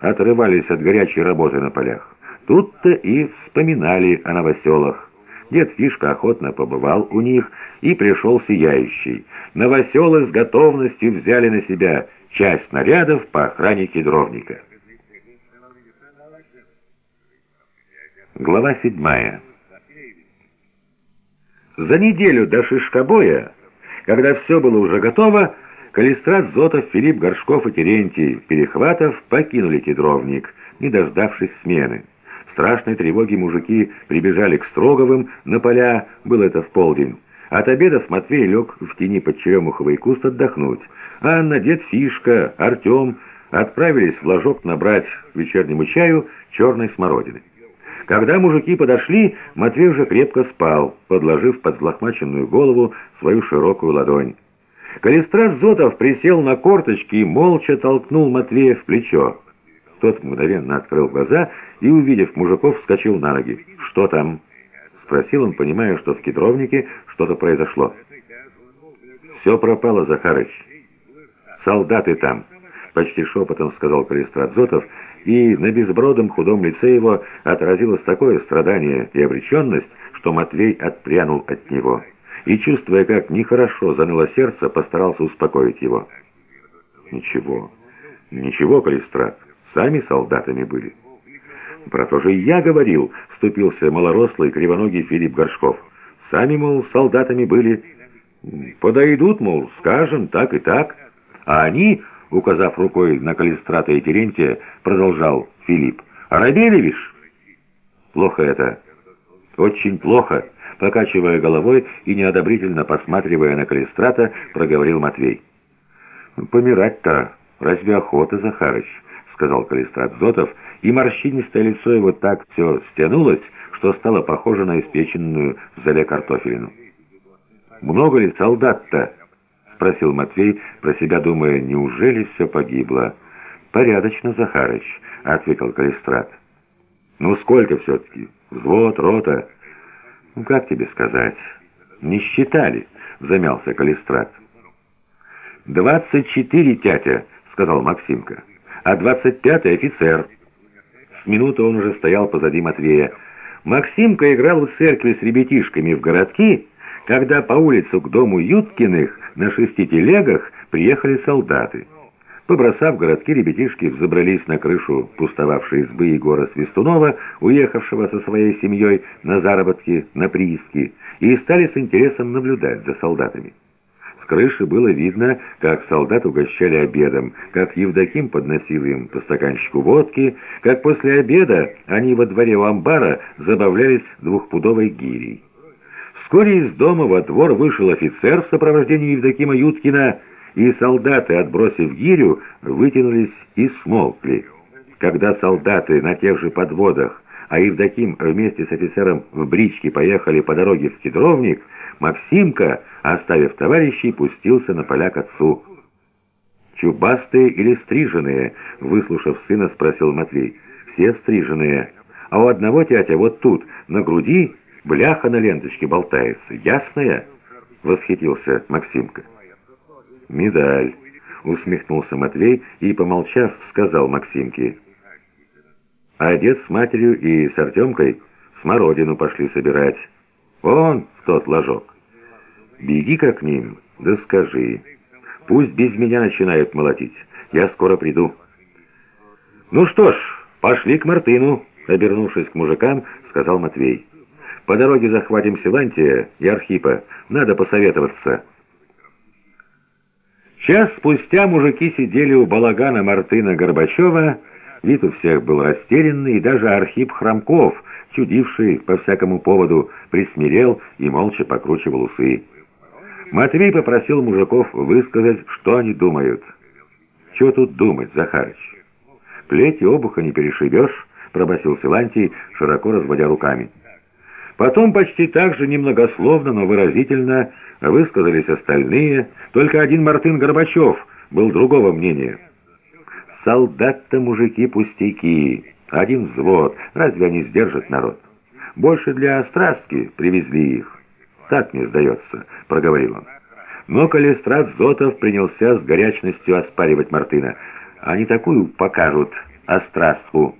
отрывались от горячей работы на полях. Тут-то и вспоминали о новоселах. Дед Фишка охотно побывал у них и пришел сияющий. Новоселы с готовностью взяли на себя часть нарядов по охране кедровника. Глава седьмая. За неделю до шишкобоя, когда все было уже готово, Калистрат Зотов, Филипп Горшков и Терентий Перехватов покинули кедровник, не дождавшись смены. В страшной тревоге мужики прибежали к Строговым на поля, было это в полдень. От обеда Матвей лег в тени под черемуховый куст отдохнуть. Анна, дед Фишка, Артем отправились в ложок набрать вечернему чаю черной смородины. Когда мужики подошли, Матвей уже крепко спал, подложив под злохмаченную голову свою широкую ладонь. Калистрат Зотов присел на корточки и молча толкнул Матвея в плечо. Тот мгновенно открыл глаза и, увидев мужиков, вскочил на ноги. «Что там?» — спросил он, понимая, что в кедровнике что-то произошло. «Все пропало, Захарыч. Солдаты там», — почти шепотом сказал Калистрат Зотов, и на безбродом худом лице его отразилось такое страдание и обреченность, что Матвей отпрянул от него и, чувствуя, как нехорошо заныло сердце, постарался успокоить его. «Ничего, ничего, Калистрат, сами солдатами были». «Про то же я говорил», — вступился малорослый кривоногий Филипп Горшков. «Сами, мол, солдатами были. Подойдут, мол, скажем, так и так. А они, указав рукой на Калистрата и Терентия, продолжал Филипп. «Оробели, вишь?» «Плохо это. Очень плохо». Покачивая головой и неодобрительно посматривая на Калистрата, проговорил Матвей. «Помирать-то разве охота, Захарыч?» — сказал Калистрат Зотов, и морщинистое лицо его так все стянулось, что стало похоже на испеченную в зале картофелину. «Много ли солдат-то?» — спросил Матвей, про себя думая, «неужели все погибло?» «Порядочно, Захарыч», — ответил Калистрат. «Ну сколько все-таки? Взвод, рота?» «Ну, как тебе сказать?» «Не считали», — замялся Калистрат. «Двадцать четыре, тятя», — сказал Максимка, «а двадцать пятый офицер». С минуты он уже стоял позади Матвея. Максимка играл в церкви с ребятишками в городки, когда по улицу к дому Юткиных на шести телегах приехали солдаты. Побросав городки, ребятишки взобрались на крышу пустовавшей избы Егора Свистунова, уехавшего со своей семьей на заработки на прииски, и стали с интересом наблюдать за солдатами. С крыши было видно, как солдат угощали обедом, как Евдоким подносил им по стаканчику водки, как после обеда они во дворе у амбара забавлялись двухпудовой гирей. Вскоре из дома во двор вышел офицер в сопровождении Евдокима Юткина, и солдаты, отбросив гирю, вытянулись и смолкли. Когда солдаты на тех же подводах, а Евдоким вместе с офицером в бричке поехали по дороге в Кедровник, Максимка, оставив товарищей, пустился на поля к отцу. «Чубастые или стриженные?» — выслушав сына, спросил Матвей. «Все стриженные. А у одного тятя вот тут, на груди, бляха на ленточке болтается. Ясная?» — восхитился Максимка. «Медаль», — усмехнулся Матвей и, помолчав, сказал Максимке. «А дед с матерью и с Артемкой смородину пошли собирать. Вон в тот ложок. Беги-ка к ним, да скажи. Пусть без меня начинают молотить. Я скоро приду». «Ну что ж, пошли к Мартыну», — обернувшись к мужикам, сказал Матвей. «По дороге захватим Силантия и Архипа. Надо посоветоваться». Час спустя мужики сидели у балагана Мартына Горбачева, вид у всех был растерянный, и даже Архип Хромков, чудивший по всякому поводу, присмирел и молча покручивал усы. Матвей попросил мужиков высказать, что они думают. «Чего тут думать, Захарыч? Плеть и обуха не перешибешь», — пробасил Силантий, широко разводя руками. Потом почти так же немногословно, но выразительно высказались остальные, только один Мартын Горбачев был другого мнения. «Солдат-то мужики пустяки, один взвод, разве они сдержат народ? Больше для острастки привезли их. Так мне сдается», — проговорил он. Но Калистрат Зотов принялся с горячностью оспаривать Мартына. «Они такую покажут Острастку.